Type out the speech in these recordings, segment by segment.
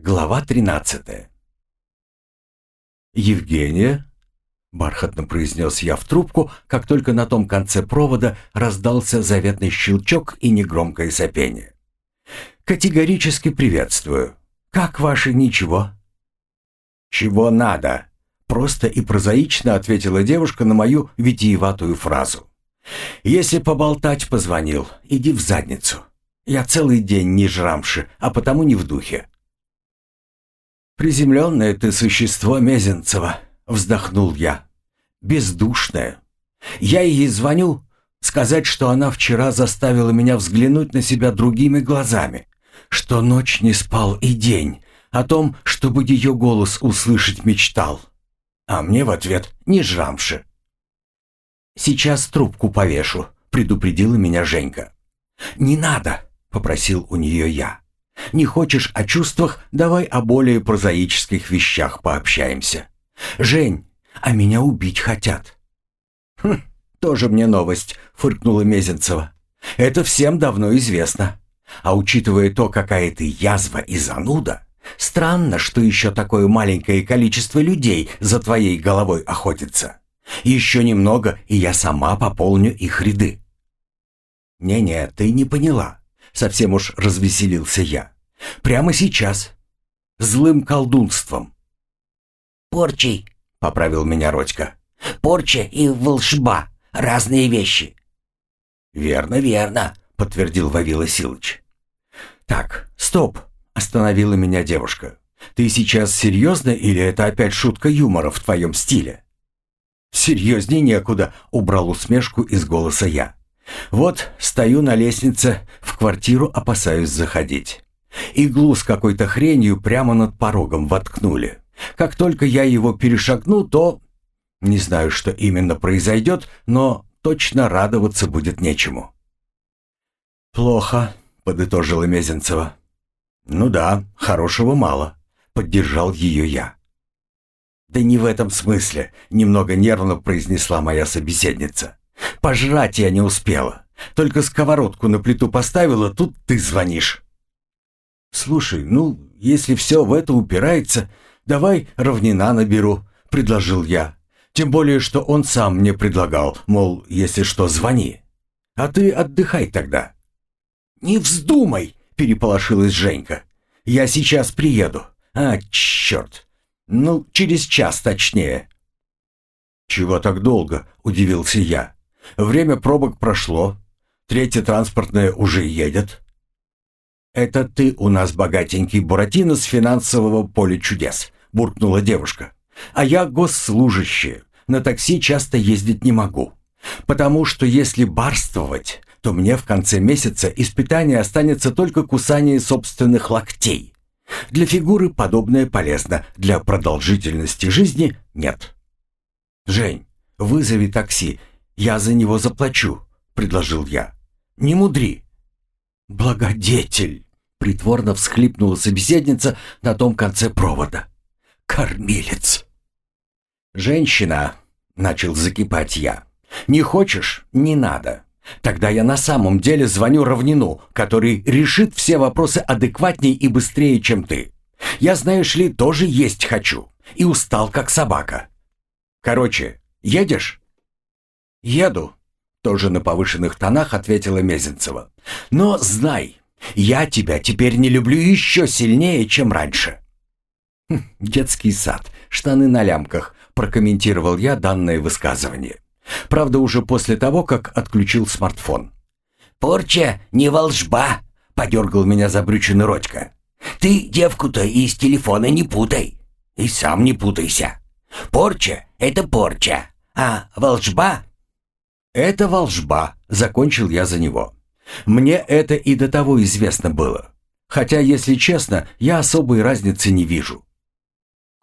Глава 13 «Евгения?» — бархатно произнес я в трубку, как только на том конце провода раздался заветный щелчок и негромкое сопение. «Категорически приветствую. Как ваше ничего?» «Чего надо?» — просто и прозаично ответила девушка на мою витиеватую фразу. «Если поболтать позвонил, иди в задницу. Я целый день не жрамши, а потому не в духе». «Приземленное ты существо, Мезенцева», — вздохнул я. «Бездушное. Я ей звоню, сказать, что она вчера заставила меня взглянуть на себя другими глазами, что ночь не спал и день, о том, чтобы ее голос услышать мечтал. А мне в ответ «не жрамши». «Сейчас трубку повешу», — предупредила меня Женька. «Не надо», — попросил у нее я. Не хочешь о чувствах, давай о более прозаических вещах пообщаемся. Жень, а меня убить хотят. Хм, тоже мне новость, фыркнула Мезенцева. Это всем давно известно. А учитывая то, какая ты язва и зануда, странно, что еще такое маленькое количество людей за твоей головой охотится. Еще немного, и я сама пополню их ряды. «Не-не, ты не поняла. Совсем уж развеселился я. Прямо сейчас. Злым колдунством. «Порчей», — поправил меня Родька. «Порча и волшба — разные вещи». «Верно, верно», — подтвердил Вавила Силыч. «Так, стоп», — остановила меня девушка. «Ты сейчас серьезно или это опять шутка юмора в твоем стиле?» «Серьезней некуда», — убрал усмешку из голоса я. Вот стою на лестнице, в квартиру опасаюсь заходить. Иглу с какой-то хренью прямо над порогом воткнули. Как только я его перешагну, то... Не знаю, что именно произойдет, но точно радоваться будет нечему. «Плохо», — подытожила Мезенцева. «Ну да, хорошего мало», — поддержал ее я. «Да не в этом смысле», — немного нервно произнесла моя собеседница. Пожрать я не успела. Только сковородку на плиту поставила, тут ты звонишь. Слушай, ну, если все в это упирается, давай равнина наберу, предложил я. Тем более, что он сам мне предлагал, мол, если что, звони. А ты отдыхай тогда. Не вздумай, переполошилась Женька. Я сейчас приеду. А, черт. Ну, через час точнее. Чего так долго? Удивился я. Время пробок прошло. Третья транспортная уже едет. «Это ты у нас богатенький Буратино с финансового поля чудес», — буркнула девушка. «А я госслужащая. На такси часто ездить не могу. Потому что если барствовать, то мне в конце месяца из питания останется только кусание собственных локтей. Для фигуры подобное полезно, для продолжительности жизни нет. Жень, вызови такси «Я за него заплачу», — предложил я. «Не мудри». «Благодетель!» — притворно всхлипнула собеседница на том конце провода. «Кормилец!» «Женщина!» — начал закипать я. «Не хочешь? Не надо. Тогда я на самом деле звоню равнину, который решит все вопросы адекватнее и быстрее, чем ты. Я, знаешь ли, тоже есть хочу. И устал, как собака. Короче, едешь?» «Еду», — тоже на повышенных тонах ответила Мезенцева. «Но знай, я тебя теперь не люблю еще сильнее, чем раньше». «Хм, «Детский сад, штаны на лямках», — прокомментировал я данное высказывание. Правда, уже после того, как отключил смартфон. «Порча не волжба», — подергал меня забрюченный Родька. «Ты девку-то из телефона не путай. И сам не путайся. Порча — это порча, а волжба «Это волжба», — закончил я за него. «Мне это и до того известно было. Хотя, если честно, я особой разницы не вижу».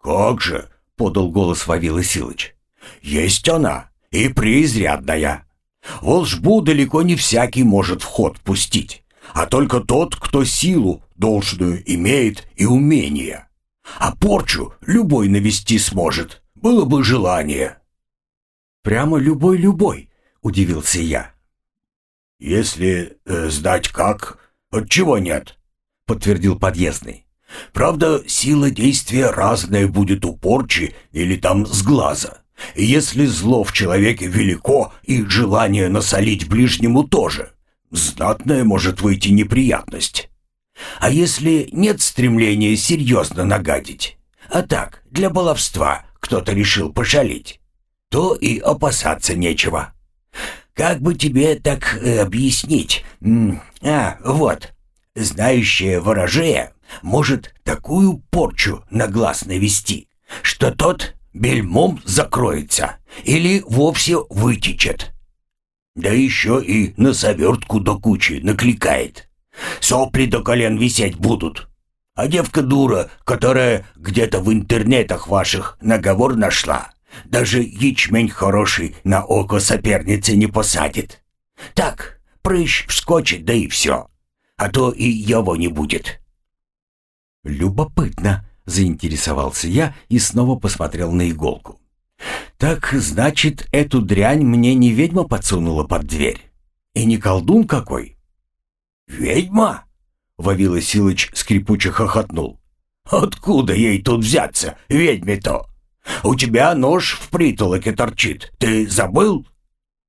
«Как же», — подал голос Вавила Силыч, — «есть она, и преизрядная. Волжбу далеко не всякий может в ход пустить, а только тот, кто силу должную имеет и умение. А порчу любой навести сможет, было бы желание». «Прямо любой-любой», удивился я. «Если э, знать как, отчего нет?» — подтвердил подъездный. Правда, сила действия разная будет у порчи или там с глаза. Если зло в человеке велико и желание насолить ближнему тоже, знатная может выйти неприятность. А если нет стремления серьезно нагадить, а так, для баловства кто-то решил пошалить, то и опасаться нечего. Как бы тебе так э, объяснить? А, вот, знающая ворожея может такую порчу на глаз навести, что тот бельмом закроется или вовсе вытечет. Да еще и на совертку до кучи накликает. Сопли до колен висеть будут. А девка дура, которая где-то в интернетах ваших наговор нашла, даже ячмень хороший на око соперницы не посадит. Так, прыщ вскочит, да и все. А то и его не будет. Любопытно, заинтересовался я и снова посмотрел на иголку. Так, значит, эту дрянь мне не ведьма подсунула под дверь? И не колдун какой? Ведьма? Вавила Силыч скрипуче хохотнул. Откуда ей тут взяться, ведьме-то? У тебя нож в притолоке торчит. Ты забыл?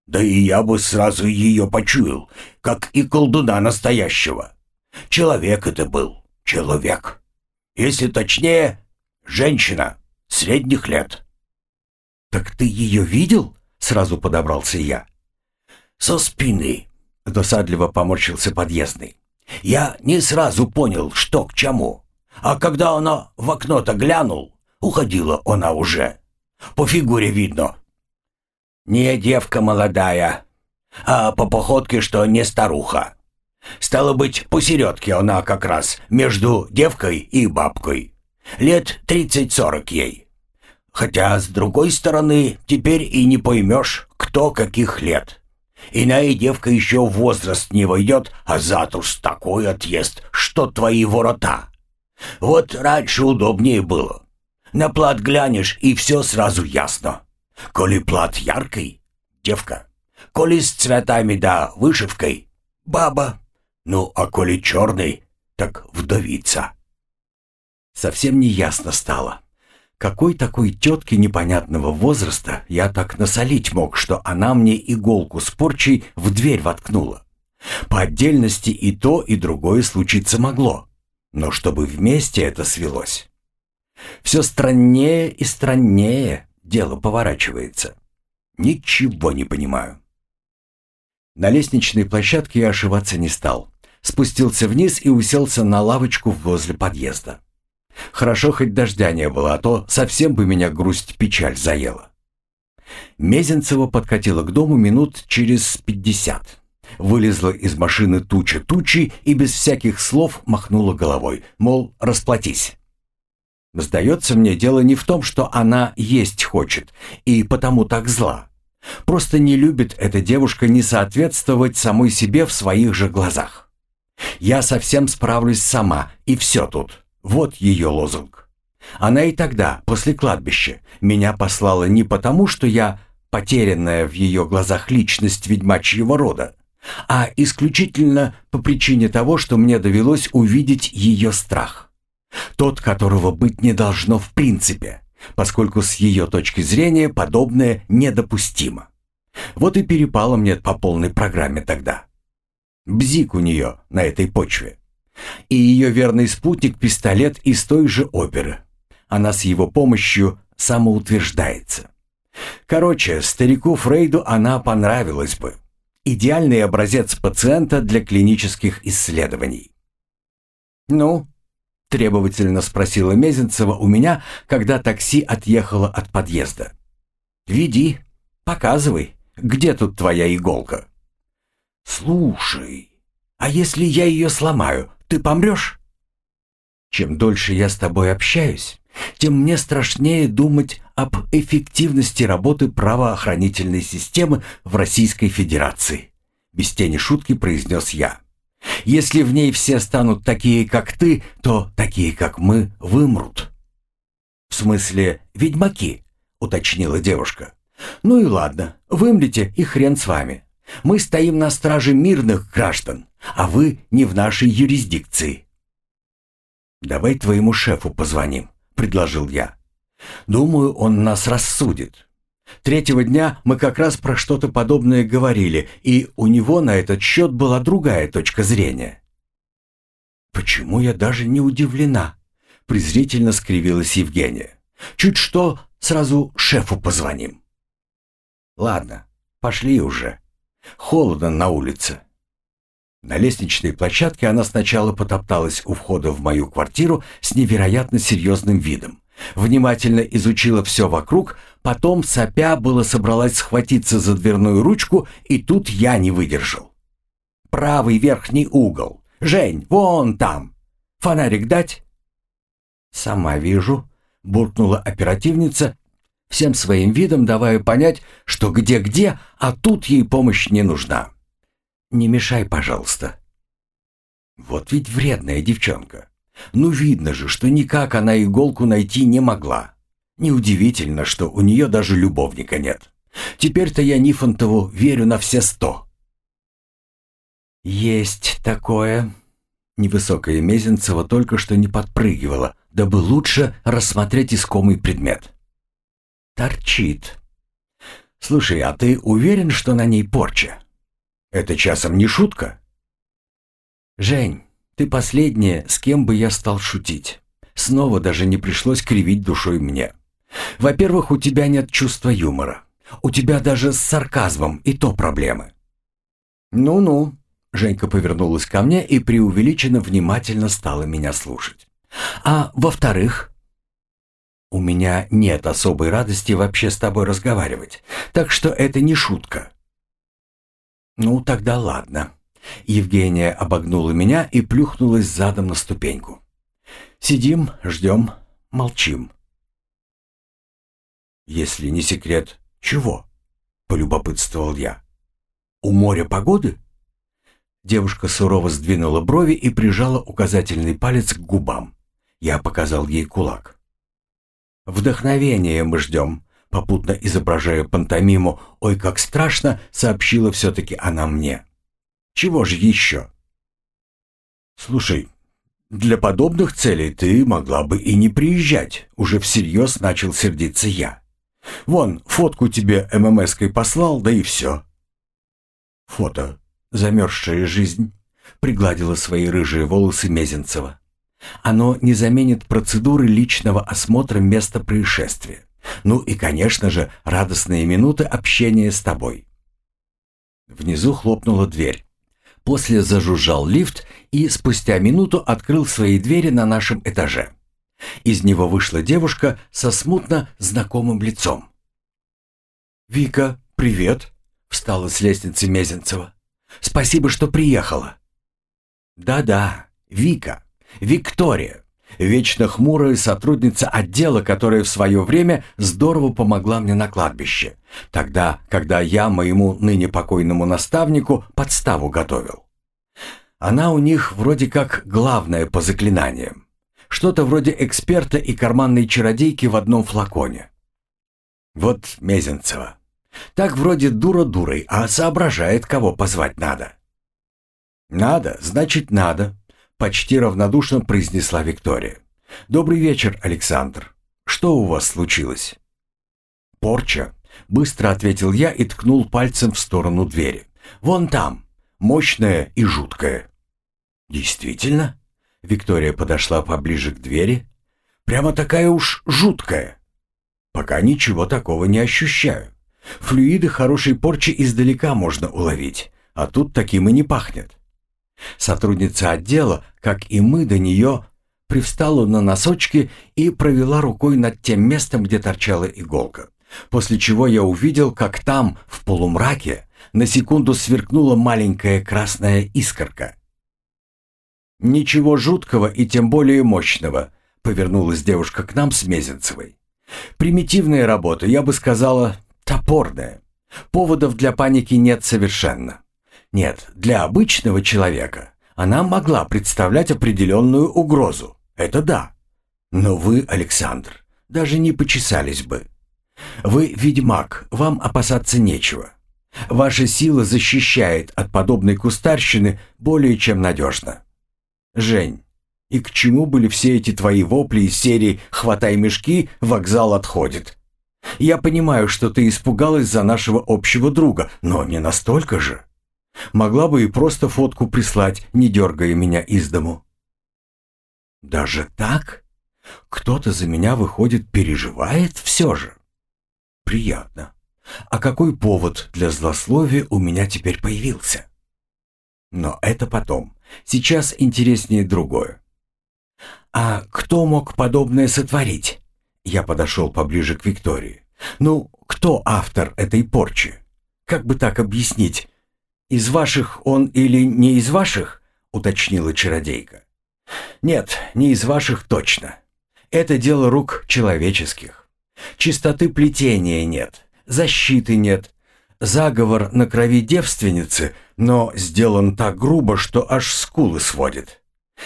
Да и я бы сразу ее почуял, как и колдуна настоящего. Человек это был, человек. Если точнее, женщина средних лет. «Так ты ее видел?» — сразу подобрался я. «Со спины», — досадливо поморщился подъездный. «Я не сразу понял, что к чему. А когда она в окно-то глянул, Уходила она уже. По фигуре видно. Не девка молодая, а по походке, что не старуха. Стало быть, посередке она как раз, между девкой и бабкой. Лет тридцать-сорок ей. Хотя, с другой стороны, теперь и не поймешь, кто каких лет. Иная девка еще в возраст не войдет, а зад такой отъезд, что твои ворота. Вот раньше удобнее было. На плат глянешь, и все сразу ясно. Коли плат яркий — девка. Коли с цветами да вышивкой — баба. Ну, а коли черный, так вдовица. Совсем не ясно стало. Какой такой тетке непонятного возраста я так насолить мог, что она мне иголку с порчей в дверь воткнула? По отдельности и то, и другое случиться могло. Но чтобы вместе это свелось, все страннее и страннее дело поворачивается. Ничего не понимаю. На лестничной площадке я ошиваться не стал. Спустился вниз и уселся на лавочку возле подъезда. Хорошо, хоть дождя не было, а то совсем бы меня грусть-печаль заела. Мезенцева подкатила к дому минут через пятьдесят. Вылезла из машины туча тучи и без всяких слов махнула головой, мол, расплатись. Сдается мне, дело не в том, что она есть хочет, и потому так зла. Просто не любит эта девушка не соответствовать самой себе в своих же глазах. Я совсем справлюсь сама, и все тут. Вот ее лозунг. Она и тогда, после кладбища, меня послала не потому, что я потерянная в ее глазах личность ведьмачьего рода, а исключительно по причине того, что мне довелось увидеть ее страх. Тот, которого быть не должно в принципе, поскольку с ее точки зрения подобное недопустимо. Вот и перепало мне по полной программе тогда. Бзик у нее на этой почве. И ее верный спутник – пистолет из той же оперы. Она с его помощью самоутверждается. Короче, старику Фрейду она понравилась бы. Идеальный образец пациента для клинических исследований. «Ну, — требовательно спросила Мезенцева у меня, когда такси отъехало от подъезда. «Веди, показывай, где тут твоя иголка?» «Слушай, а если я ее сломаю, ты помрешь?» «Чем дольше я с тобой общаюсь, тем мне страшнее думать об эффективности работы правоохранительной системы в Российской Федерации», без тени шутки произнес я. Если в ней все станут такие, как ты, то такие, как мы, вымрут». «В смысле, ведьмаки?» — уточнила девушка. «Ну и ладно, вымрите и хрен с вами. Мы стоим на страже мирных граждан, а вы не в нашей юрисдикции». «Давай твоему шефу позвоним», — предложил я. «Думаю, он нас рассудит. Третьего дня мы как раз про что-то подобное говорили, и у него на этот счет была другая точка зрения». «Почему я даже не удивлена?» — презрительно скривилась Евгения. «Чуть что, сразу шефу позвоним». «Ладно, пошли уже. Холодно на улице». На лестничной площадке она сначала потопталась у входа в мою квартиру с невероятно серьезным видом. Внимательно изучила все вокруг, потом, сопя, было собралась схватиться за дверную ручку, и тут я не выдержал. «Правый верхний угол. Жень, вон там. Фонарик дать?» «Сама вижу», — буркнула оперативница, всем своим видом давая понять, что где-где, а тут ей помощь не нужна. Не мешай, пожалуйста». Вот ведь вредная девчонка. Ну видно же, что никак она иголку найти не могла. Неудивительно, что у нее даже любовника нет. Теперь-то я Нифонтову верю на все сто. «Есть такое». Невысокая Мезенцева только что не подпрыгивала, дабы лучше рассмотреть искомый предмет. «Торчит. Слушай, а ты уверен, что на ней порча?» Это часом не шутка? Жень, ты последняя, с кем бы я стал шутить. Снова даже не пришлось кривить душой мне. Во-первых, у тебя нет чувства юмора. У тебя даже с сарказмом и то проблемы. Ну-ну. Женька повернулась ко мне и преувеличенно внимательно стала меня слушать. А во-вторых, у меня нет особой радости вообще с тобой разговаривать, так что это не шутка. «Ну, тогда ладно». Евгения обогнула меня и плюхнулась задом на ступеньку. «Сидим, ждем, молчим». «Если не секрет, чего?» — полюбопытствовал я. «У моря погоды?» Девушка сурово сдвинула брови и прижала указательный палец к губам. Я показал ей кулак. «Вдохновение мы ждем», попутно изображая пантомиму «Ой, как страшно!» сообщила все-таки она мне. «Чего же еще?» «Слушай, для подобных целей ты могла бы и не приезжать», уже всерьез начал сердиться я. «Вон, фотку тебе ММСкой послал, да и все». «Фото. Замерзшая жизнь», — пригладила свои рыжие волосы Мезенцева. «Оно не заменит процедуры личного осмотра места происшествия. Ну и, конечно же, радостные минуты общения с тобой. Внизу хлопнула дверь. После зажужжал лифт и спустя минуту открыл свои двери на нашем этаже. Из него вышла девушка со смутно знакомым лицом. «Вика, привет!» — встала с лестницы Мезенцева. «Спасибо, что приехала». «Да-да, Вика, Виктория, Вечно хмурая сотрудница отдела, которая в свое время здорово помогла мне на кладбище. Тогда, когда я моему ныне покойному наставнику подставу готовил. Она у них вроде как главная по заклинаниям. Что-то вроде эксперта и карманной чародейки в одном флаконе. Вот Мезенцева. Так вроде дура дурой, а соображает, кого позвать надо. Надо, значит надо. Почти равнодушно произнесла Виктория. «Добрый вечер, Александр. Что у вас случилось?» «Порча», — быстро ответил я и ткнул пальцем в сторону двери. «Вон там, мощная и жуткая». «Действительно?» Виктория подошла поближе к двери. «Прямо такая уж жуткая». «Пока ничего такого не ощущаю. Флюиды хорошей порчи издалека можно уловить, а тут таким и не пахнет. Сотрудница отдела, как и мы до нее, привстала на носочки и провела рукой над тем местом, где торчала иголка. После чего я увидел, как там, в полумраке, на секунду сверкнула маленькая красная искорка. «Ничего жуткого и тем более мощного», — повернулась девушка к нам с Мезенцевой. «Примитивная работа, я бы сказала, топорная. Поводов для паники нет совершенно. Нет, для обычного человека она могла представлять определенную угрозу. Это да. Но вы, Александр, даже не почесались бы. Вы ведьмак, вам опасаться нечего. Ваша сила защищает от подобной кустарщины более чем надежно. Жень, И к чему были все эти твои вопли из серии «Хватай мешки, вокзал отходит»? Я понимаю, что ты испугалась за нашего общего друга, но не настолько же. Могла бы и просто фотку прислать, не дергая меня из дому. Даже так? Кто-то за меня, выходит, переживает все же. Приятно. А какой повод для злословия у меня теперь появился? Но это потом. Сейчас интереснее другое. А кто мог подобное сотворить? Я подошел поближе к Виктории. Ну, кто автор этой порчи? Как бы так объяснить? Из ваших он или не из ваших? Уточнила чародейка. Нет, не из ваших точно. Это дело рук человеческих. Чистоты плетения нет, защиты нет. Заговор на крови девственницы, но сделан так грубо, что аж скулы сводит.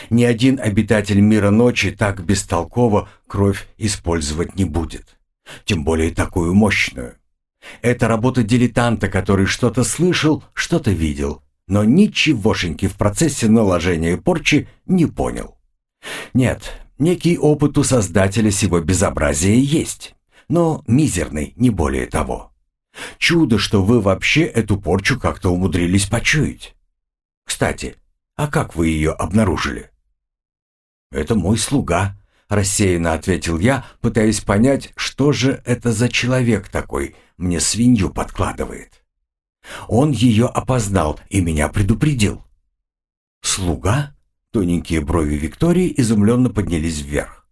Ни один обитатель мира ночи так бестолково кровь использовать не будет. Тем более такую мощную. Это работа дилетанта, который что-то слышал, что-то видел, но ничегошеньки в процессе наложения порчи не понял. Нет, некий опыт у создателя сего безобразия есть, но мизерный, не более того. Чудо, что вы вообще эту порчу как-то умудрились почуять. Кстати, а как вы ее обнаружили? Это мой слуга, рассеянно ответил я, пытаясь понять, что же это за человек такой мне свинью подкладывает. Он ее опознал и меня предупредил. Слуга? Тоненькие брови Виктории изумленно поднялись вверх.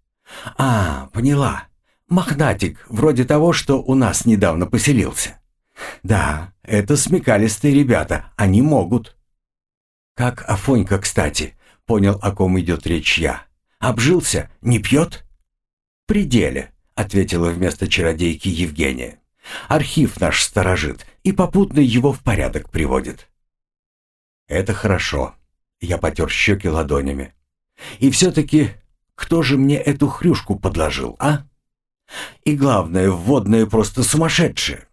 «А, поняла. Мохнатик, вроде того, что у нас недавно поселился. Да, это смекалистые ребята, они могут». «Как Афонька, кстати», — понял, о ком идет речь я. «Обжился? Не пьет?» «Пределе», — ответила вместо чародейки Евгения. «Архив наш сторожит и попутно его в порядок приводит». «Это хорошо», я потер щеки ладонями. «И все-таки, кто же мне эту хрюшку подложил, а? И главное, вводное просто сумасшедшее.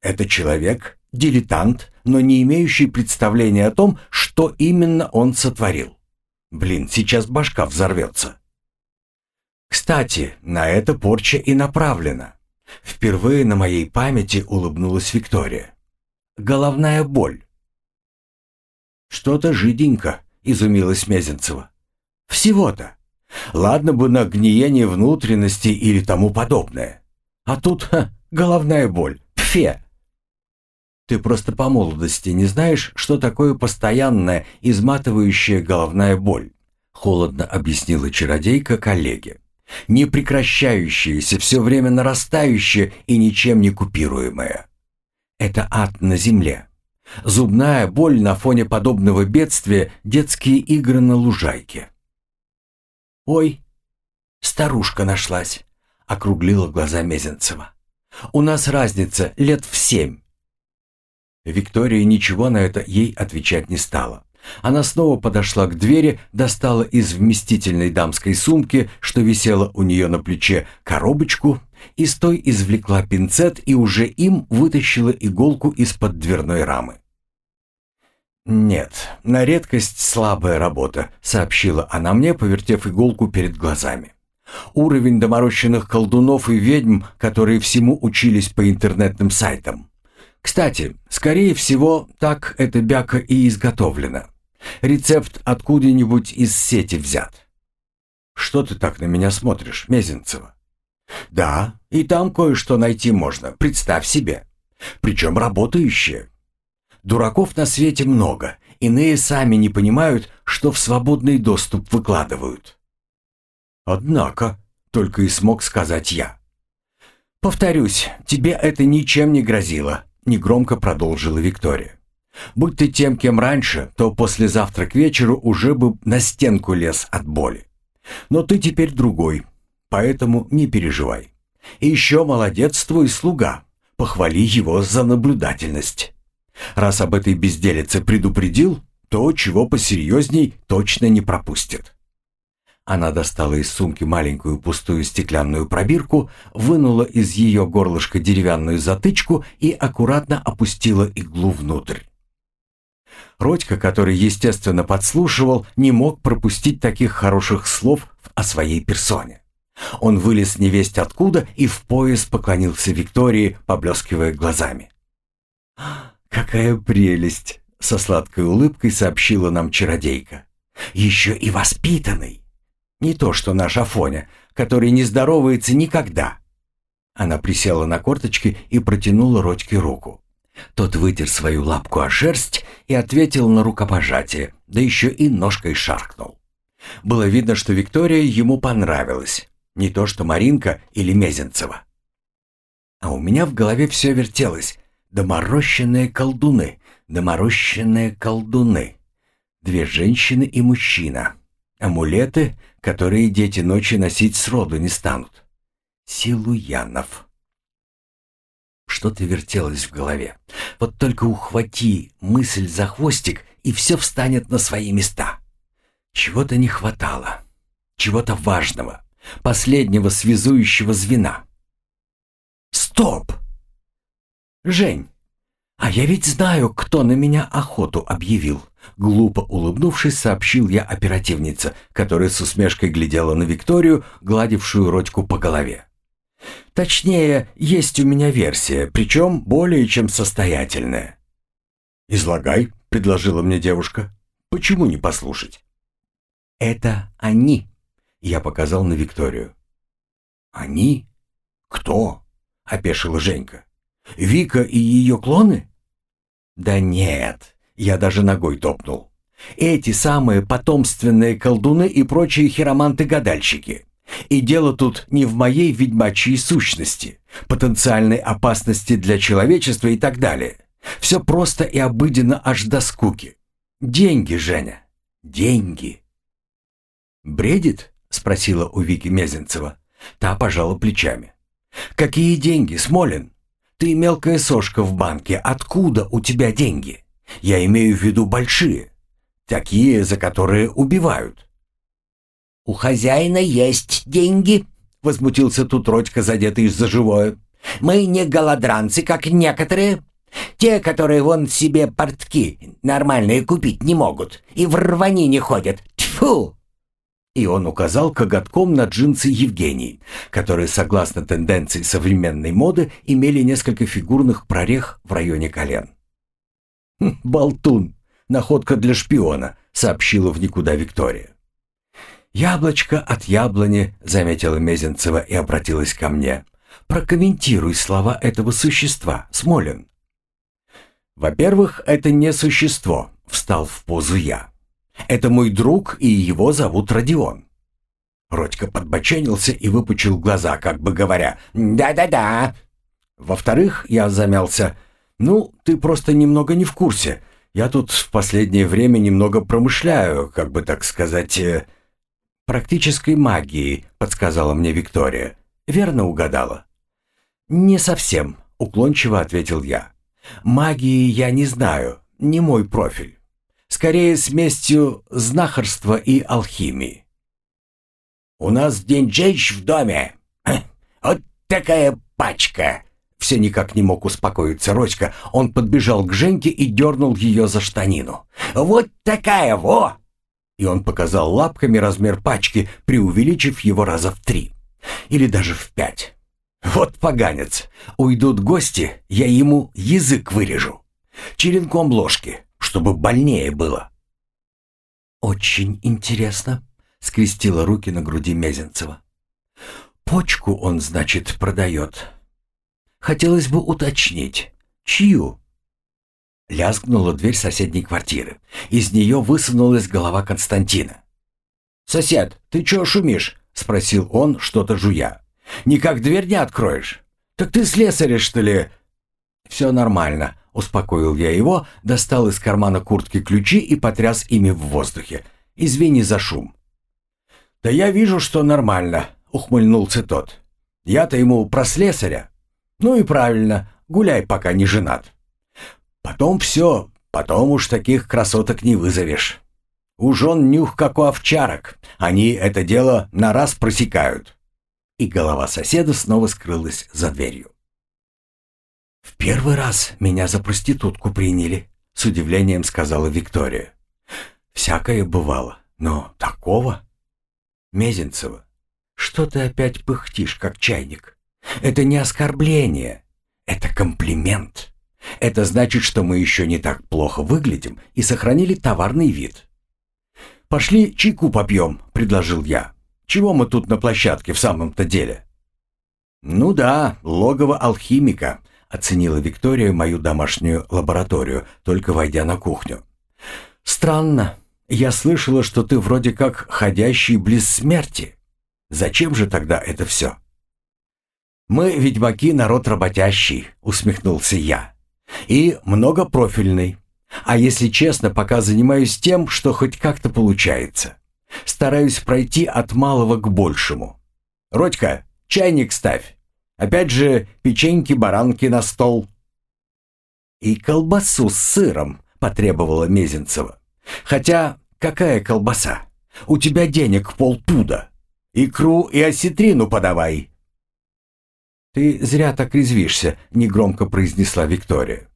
Это человек, дилетант, но не имеющий представления о том, что именно он сотворил. Блин, сейчас башка взорвется». Кстати, на это порча и направлена. Впервые на моей памяти улыбнулась Виктория. Головная боль. Что-то жиденько, изумилась Мезенцева. «Всего-то. Ладно бы на гниение внутренности или тому подобное. А тут ха, головная боль. Пфе!» «Ты просто по молодости не знаешь, что такое постоянная, изматывающая головная боль», холодно объяснила чародейка коллеге. «Непрекращающаяся, все время нарастающая и ничем не купируемая. Это ад на земле. Зубная боль на фоне подобного бедствия – детские игры на лужайке. «Ой, старушка нашлась», – округлила глаза Мезенцева. «У нас разница лет в семь». Виктория ничего на это ей отвечать не стала. Она снова подошла к двери, достала из вместительной дамской сумки, что висела у нее на плече, коробочку, и с той извлекла пинцет и уже им вытащила иголку из-под дверной рамы. «Нет, на редкость слабая работа», — сообщила она мне, повертев иголку перед глазами. «Уровень доморощенных колдунов и ведьм, которые всему учились по интернетным сайтам. Кстати, скорее всего, так эта бяка и изготовлена. Рецепт откуда-нибудь из сети взят». «Что ты так на меня смотришь, Мезенцева?» «Да, и там кое-что найти можно, представь себе. Причем работающее. Дураков на свете много, иные сами не понимают, что в свободный доступ выкладывают. Однако, только и смог сказать я. «Повторюсь, тебе это ничем не грозило», — негромко продолжила Виктория. «Будь ты тем, кем раньше, то послезавтра к вечеру уже бы на стенку лез от боли. Но ты теперь другой, поэтому не переживай. И еще молодец твой слуга, похвали его за наблюдательность». Раз об этой безделице предупредил, то, чего посерьезней, точно не пропустит. Она достала из сумки маленькую пустую стеклянную пробирку, вынула из ее горлышка деревянную затычку и аккуратно опустила иглу внутрь. Родька, который, естественно, подслушивал, не мог пропустить таких хороших слов о своей персоне. Он вылез невесть откуда и в пояс поклонился Виктории, поблескивая глазами. «Какая прелесть!» — со сладкой улыбкой сообщила нам чародейка. «Еще и воспитанный! Не то что наш Афоня, который не здоровается никогда!» Она присела на корточки и протянула Родьке руку. Тот вытер свою лапку о шерсть и ответил на рукопожатие, да еще и ножкой шаркнул. Было видно, что Виктория ему понравилась, не то что Маринка или Мезенцева. А у меня в голове все вертелось. Доморощенные колдуны, доморощенные колдуны. Две женщины и мужчина. Амулеты, которые дети ночи носить сроду не станут. Силуянов. Что-то вертелось в голове. Вот только ухвати мысль за хвостик, и все встанет на свои места. Чего-то не хватало. Чего-то важного. Последнего связующего звена. Стоп! Жень, а я ведь знаю, кто на меня охоту объявил. Глупо улыбнувшись, сообщил я оперативнице, которая с усмешкой глядела на Викторию, гладившую Родьку по голове. Точнее, есть у меня версия, причем более чем состоятельная. «Излагай», — предложила мне девушка. «Почему не послушать?» «Это они», — я показал на Викторию. «Они? Кто?» — опешила Женька. «Вика и ее клоны?» «Да нет», — я даже ногой топнул. «Эти самые потомственные колдуны и прочие хироманты-гадальщики. И дело тут не в моей ведьмачьей сущности, потенциальной опасности для человечества и так далее. Все просто и обыденно аж до скуки. Деньги, Женя, деньги. «Бредит?» — спросила у Вики Мезенцева. Та пожала плечами. «Какие деньги, Смолин? Ты мелкая сошка в банке. Откуда у тебя деньги? Я имею в виду большие. Такие, за которые убивают. «У хозяина есть деньги», — возмутился тут Родька, задетый за живое. «Мы не голодранцы, как некоторые. Те, которые вон себе портки нормальные купить не могут и в рвани ходят. Тьфу!» И он указал коготком на джинсы Евгении, которые, согласно тенденции современной моды, имели несколько фигурных прорех в районе колен. «Хм, «Болтун! Находка для шпиона!» — сообщила в никуда Виктория. «Яблочко от яблони», — заметила Мезенцева и обратилась ко мне. «Прокомментируй слова этого существа, Смолин». «Во-первых, это не существо», — встал в позу я. «Это мой друг, и его зовут Родион». Родька подбоченился и выпучил глаза, как бы говоря «Да-да-да». Во-вторых, я замялся. «Ну, ты просто немного не в курсе. Я тут в последнее время немного промышляю, как бы так сказать...» э, «Практической магии», — подсказала мне Виктория. «Верно угадала?» «Не совсем», — уклончиво ответил я. «Магии я не знаю, не мой профиль. Скорее смесью знахарства и алхимии». «У нас день джейдж в доме. Вот такая пачка!» Все никак не мог успокоиться Родька. Он подбежал к Женьке и дернул ее за штанину. «Вот такая, во!» И он показал лапками размер пачки, преувеличив его раза в три. Или даже в пять. Вот поганец. Уйдут гости, я ему язык вырежу. Черенком ложки, чтобы больнее было. «Очень интересно», — скрестила руки на груди Мезенцева. «Почку он, значит, продает. Хотелось бы уточнить, чью?» Лязгнула дверь соседней квартиры. Из нее высунулась голова Константина. «Сосед, ты чего шумишь?» — спросил он, что-то жуя. «Никак дверь не откроешь? Так ты слесарь, что ли?» «Все нормально», — успокоил я его, достал из кармана куртки ключи и потряс ими в воздухе. «Извини за шум». «Да я вижу, что нормально», — ухмыльнулся тот. «Я-то ему про слесаря. Ну и правильно, гуляй, пока не женат». Потом все, потом уж таких красоток не вызовешь. У жен нюх, как у овчарок. Они это дело на раз просекают. И голова соседа снова скрылась за дверью. «В первый раз меня за проститутку приняли», — с удивлением сказала Виктория. «Всякое бывало, но такого?» «Мезенцева, что ты опять пыхтишь, как чайник? Это не оскорбление, это комплимент. Это значит, что мы еще не так плохо выглядим и сохранили товарный вид». «Пошли чайку попьем», — предложил я. «Чего мы тут на площадке в самом-то деле?» «Ну да, логово алхимика», — оценила Виктория мою домашнюю лабораторию, только войдя на кухню. «Странно. Я слышала, что ты вроде как ходящий близ смерти. Зачем же тогда это все?» «Мы, ведьмаки, народ работящий», — усмехнулся я. «И многопрофильный. А если честно, пока занимаюсь тем, что хоть как-то получается. Стараюсь пройти от малого к большему. Родька, Чайник ставь. Опять же, печеньки-баранки на стол». «И колбасу с сыром», — потребовала Мезенцева. «Хотя какая колбаса? У тебя денег полпуда. Икру и осетрину подавай». «Ты зря так резвишься», — негромко произнесла Виктория.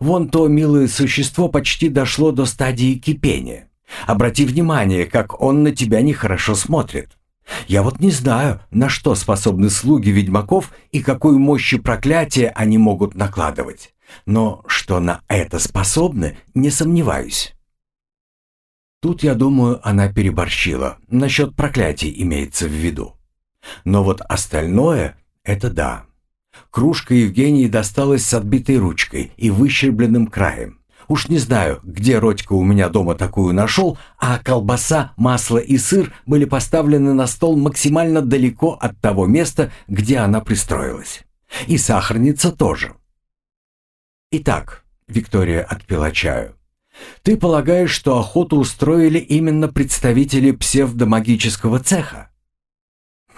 «Вон то милое существо почти дошло до стадии кипения. Обрати внимание, как он на тебя нехорошо смотрит. Я вот не знаю, на что способны слуги ведьмаков и какой мощи проклятия они могут накладывать. Но что на это способны, не сомневаюсь. Тут, я думаю, она переборщила. Насчет проклятий имеется в виду. Но вот остальное — это да. Кружка Евгении досталась с отбитой ручкой и выщербленным краем. Уж не знаю, где Родька у меня дома такую нашел, а колбаса, масло и сыр были поставлены на стол максимально далеко от того места, где она пристроилась. И сахарница тоже. Итак, Виктория отпила чаю. Ты полагаешь, что охоту устроили именно представители псевдомагического цеха?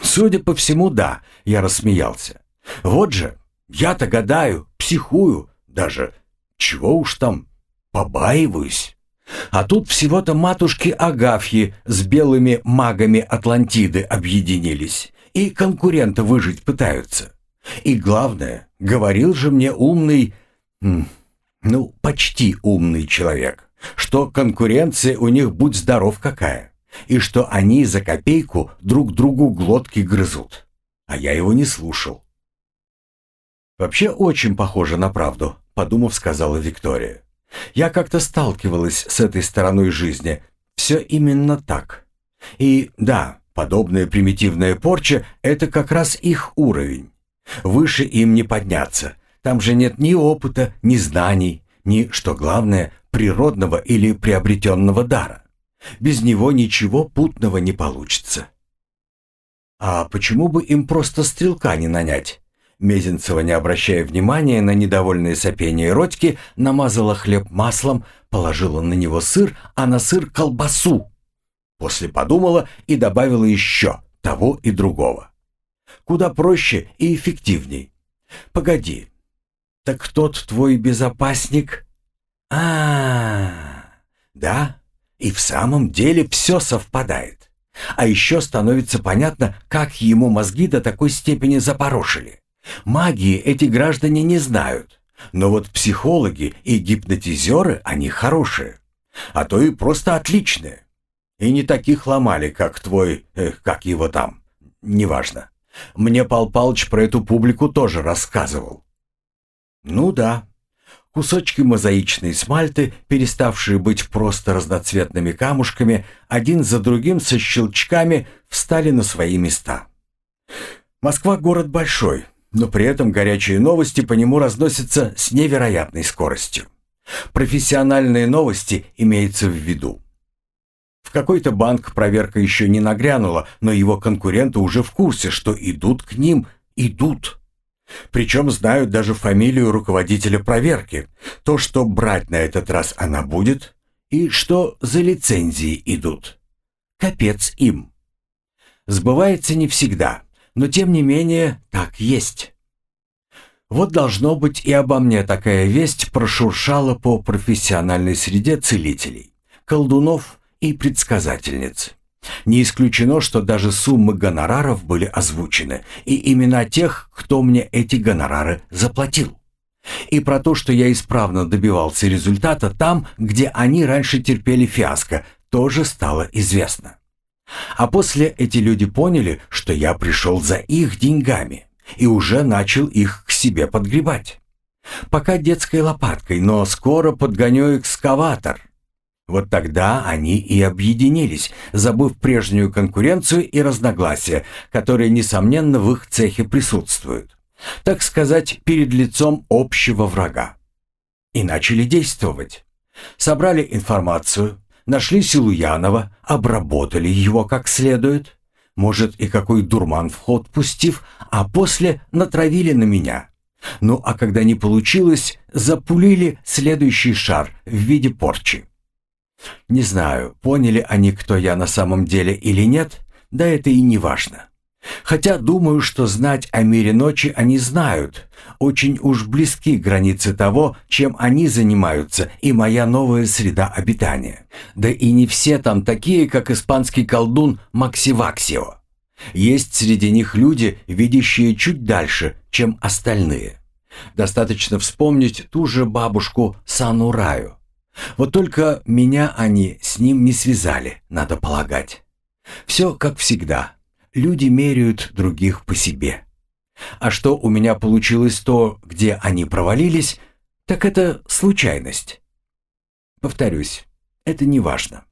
Судя по всему, да, я рассмеялся. Вот же, я-то гадаю, психую, даже, чего уж там, Побаиваюсь. А тут всего-то матушки Агафьи с белыми магами Атлантиды объединились и конкурента выжить пытаются. И главное, говорил же мне умный, ну, почти умный человек, что конкуренция у них будь здоров какая, и что они за копейку друг другу глотки грызут. А я его не слушал. «Вообще очень похоже на правду», — подумав, сказала Виктория. Я как-то сталкивалась с этой стороной жизни. Все именно так. И да, подобная примитивная порча – это как раз их уровень. Выше им не подняться. Там же нет ни опыта, ни знаний, ни, что главное, природного или приобретенного дара. Без него ничего путного не получится. А почему бы им просто стрелка не нанять? Мезенцева, не обращая внимания на недовольное сопение Родьки, намазала хлеб маслом, положила на него сыр, а на сыр колбасу. После подумала и добавила еще того и другого. Куда проще и эффективней. Погоди, так тот твой безопасник? -а да, и в самом деле все совпадает. А еще становится понятно, как ему мозги до такой степени запорошили. Магии эти граждане не знают, но вот психологи и гипнотизеры, они хорошие, а то и просто отличные. И не таких ломали, как твой, э, как его там, неважно. Мне Пал Палыч про эту публику тоже рассказывал. Ну да, кусочки мозаичной смальты, переставшие быть просто разноцветными камушками, один за другим со щелчками встали на свои места. Москва город большой, но при этом горячие новости по нему разносятся с невероятной скоростью. Профессиональные новости имеются в виду. В какой-то банк проверка еще не нагрянула, но его конкуренты уже в курсе, что идут к ним, идут. Причем знают даже фамилию руководителя проверки, то, что брать на этот раз она будет, и что за лицензии идут. Капец им. Сбывается не всегда но тем не менее так есть. Вот должно быть и обо мне такая весть прошуршала по профессиональной среде целителей, колдунов и предсказательниц. Не исключено, что даже суммы гонораров были озвучены, и имена тех, кто мне эти гонорары заплатил. И про то, что я исправно добивался результата там, где они раньше терпели фиаско, тоже стало известно. А после эти люди поняли, что я пришел за их деньгами и уже начал их к себе подгребать. Пока детской лопаткой, но скоро подгоню экскаватор. Вот тогда они и объединились, забыв прежнюю конкуренцию и разногласия, которые, несомненно, в их цехе присутствуют. Так сказать, перед лицом общего врага. И начали действовать. Собрали информацию, нашли Силуянова, обработали его как следует, может и какой дурман в ход пустив, а после натравили на меня. Ну а когда не получилось, запулили следующий шар в виде порчи. Не знаю, поняли они, кто я на самом деле или нет, да это и не важно. Хотя думаю, что знать о мире ночи они знают. Очень уж близки границы того, чем они занимаются, и моя новая среда обитания. Да и не все там такие, как испанский колдун Максиваксио. Есть среди них люди, видящие чуть дальше, чем остальные. Достаточно вспомнить ту же бабушку Санураю. Вот только меня они с ним не связали, надо полагать. Все как всегда. Люди меряют других по себе. А что у меня получилось то, где они провалились, так это случайность. Повторюсь, это не важно.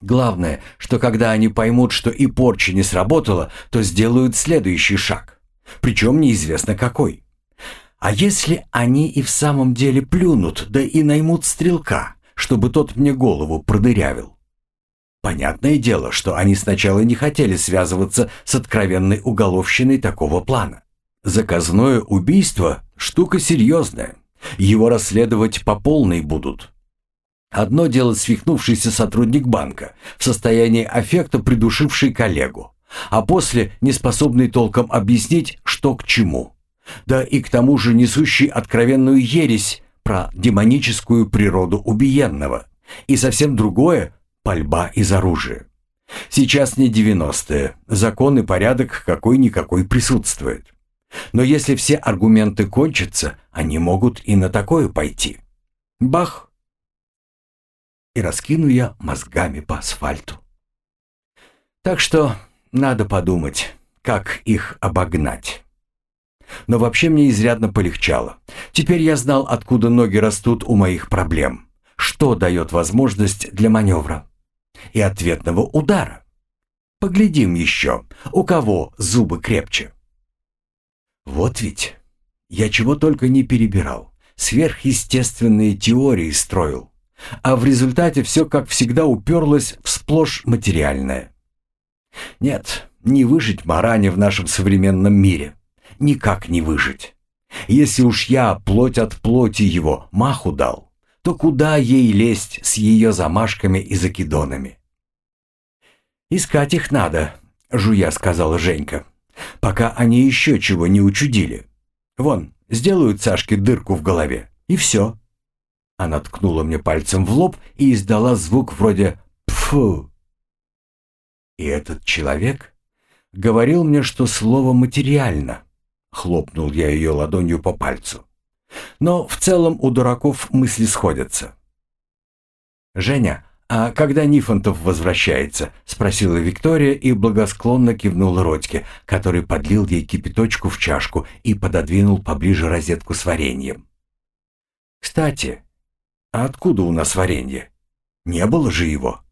Главное, что когда они поймут, что и порча не сработала, то сделают следующий шаг. Причем неизвестно какой. А если они и в самом деле плюнут, да и наймут стрелка, чтобы тот мне голову продырявил? Понятное дело, что они сначала не хотели связываться с откровенной уголовщиной такого плана. Заказное убийство – штука серьезная. Его расследовать по полной будут. Одно дело свихнувшийся сотрудник банка, в состоянии аффекта придушивший коллегу, а после неспособный толком объяснить, что к чему. Да и к тому же несущий откровенную ересь про демоническую природу убиенного. И совсем другое – пальба из оружия. Сейчас не девяностые, закон и порядок какой-никакой присутствует. Но если все аргументы кончатся, они могут и на такое пойти. Бах! и раскину я мозгами по асфальту. Так что надо подумать, как их обогнать. Но вообще мне изрядно полегчало. Теперь я знал, откуда ноги растут у моих проблем, что дает возможность для маневра и ответного удара. Поглядим еще, у кого зубы крепче. Вот ведь, я чего только не перебирал, сверхъестественные теории строил, а в результате все, как всегда, уперлось в сплошь материальное. Нет, не выжить Маране в нашем современном мире. Никак не выжить. Если уж я плоть от плоти его маху дал, то куда ей лезть с ее замашками и закидонами? «Искать их надо», — жуя сказала Женька, «пока они еще чего не учудили. Вон, сделают Сашке дырку в голове, и все». Она ткнула мне пальцем в лоб и издала звук вроде «пфу». И этот человек говорил мне, что слово «материально». Хлопнул я ее ладонью по пальцу. Но в целом у дураков мысли сходятся. «Женя, а когда Нифонтов возвращается?» — спросила Виктория и благосклонно кивнула Родьке, который подлил ей кипяточку в чашку и пододвинул поближе розетку с вареньем. «Кстати, а откуда у нас варенье? Не было же его.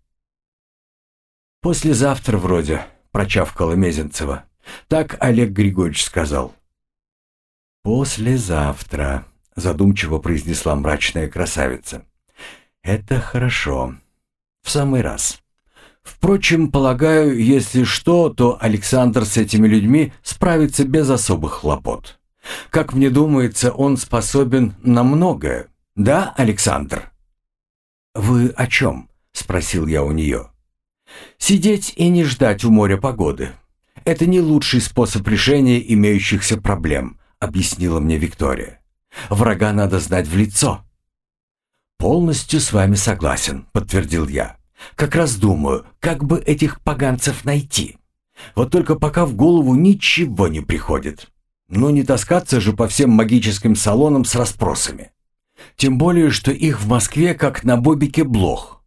Послезавтра вроде, прочавкала Мезенцева. Так Олег Григорьевич сказал. Послезавтра, задумчиво произнесла мрачная красавица. Это хорошо. В самый раз. Впрочем, полагаю, если что, то Александр с этими людьми справится без особых хлопот. Как мне думается, он способен на многое. «Да, Александр?» «Вы о чем?» — спросил я у нее. «Сидеть и не ждать у моря погоды. Это не лучший способ решения имеющихся проблем», — объяснила мне Виктория. «Врага надо знать в лицо». «Полностью с вами согласен», — подтвердил я. «Как раз думаю, как бы этих поганцев найти. Вот только пока в голову ничего не приходит. Но не таскаться же по всем магическим салонам с расспросами. Тем более, что их в Москве как на бобике блох.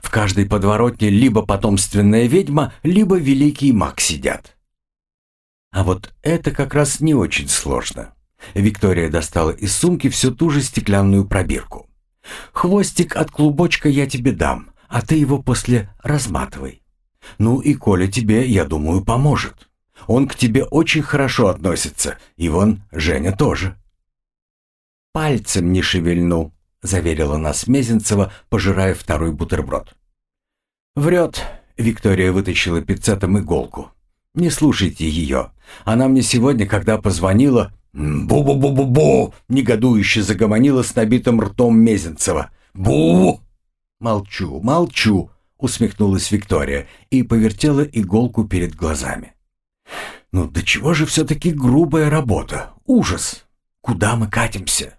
В каждой подворотне либо потомственная ведьма, либо великий маг сидят. А вот это как раз не очень сложно. Виктория достала из сумки всю ту же стеклянную пробирку. «Хвостик от клубочка я тебе дам, а ты его после разматывай. Ну и Коля тебе, я думаю, поможет. Он к тебе очень хорошо относится, и вон Женя тоже». «Пальцем не шевельну», — заверила нас Мезенцева, пожирая второй бутерброд. «Врет», — Виктория вытащила пиццетом иголку. «Не слушайте ее. Она мне сегодня, когда позвонила...» «Бу-бу-бу-бу-бу!» — негодующе загомонила с набитым ртом Мезенцева. «Бу!» «Молчу, молчу!» — усмехнулась Виктория и повертела иголку перед глазами. «Ну, до чего же все-таки грубая работа? Ужас! Куда мы катимся?»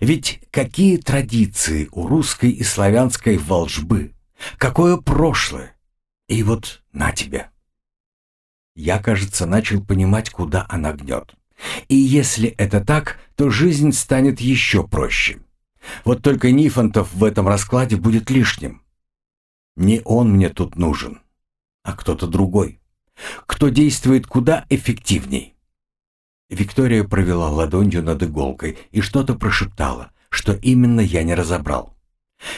Ведь какие традиции у русской и славянской волжбы? Какое прошлое? И вот на тебе. Я, кажется, начал понимать, куда она гнет. И если это так, то жизнь станет еще проще. Вот только Нифонтов в этом раскладе будет лишним. Не он мне тут нужен, а кто-то другой. Кто действует куда эффективней. Виктория провела ладонью над иголкой и что-то прошептала, что именно я не разобрал.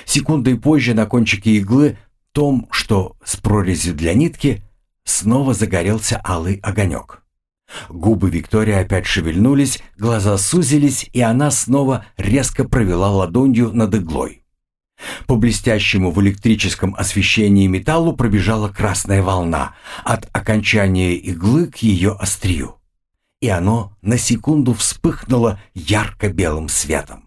Секундой позже на кончике иглы, том, что с прорезью для нитки, снова загорелся алый огонек. Губы Виктории опять шевельнулись, глаза сузились, и она снова резко провела ладонью над иглой. По блестящему в электрическом освещении металлу пробежала красная волна от окончания иглы к ее острию и оно на секунду вспыхнуло ярко-белым светом.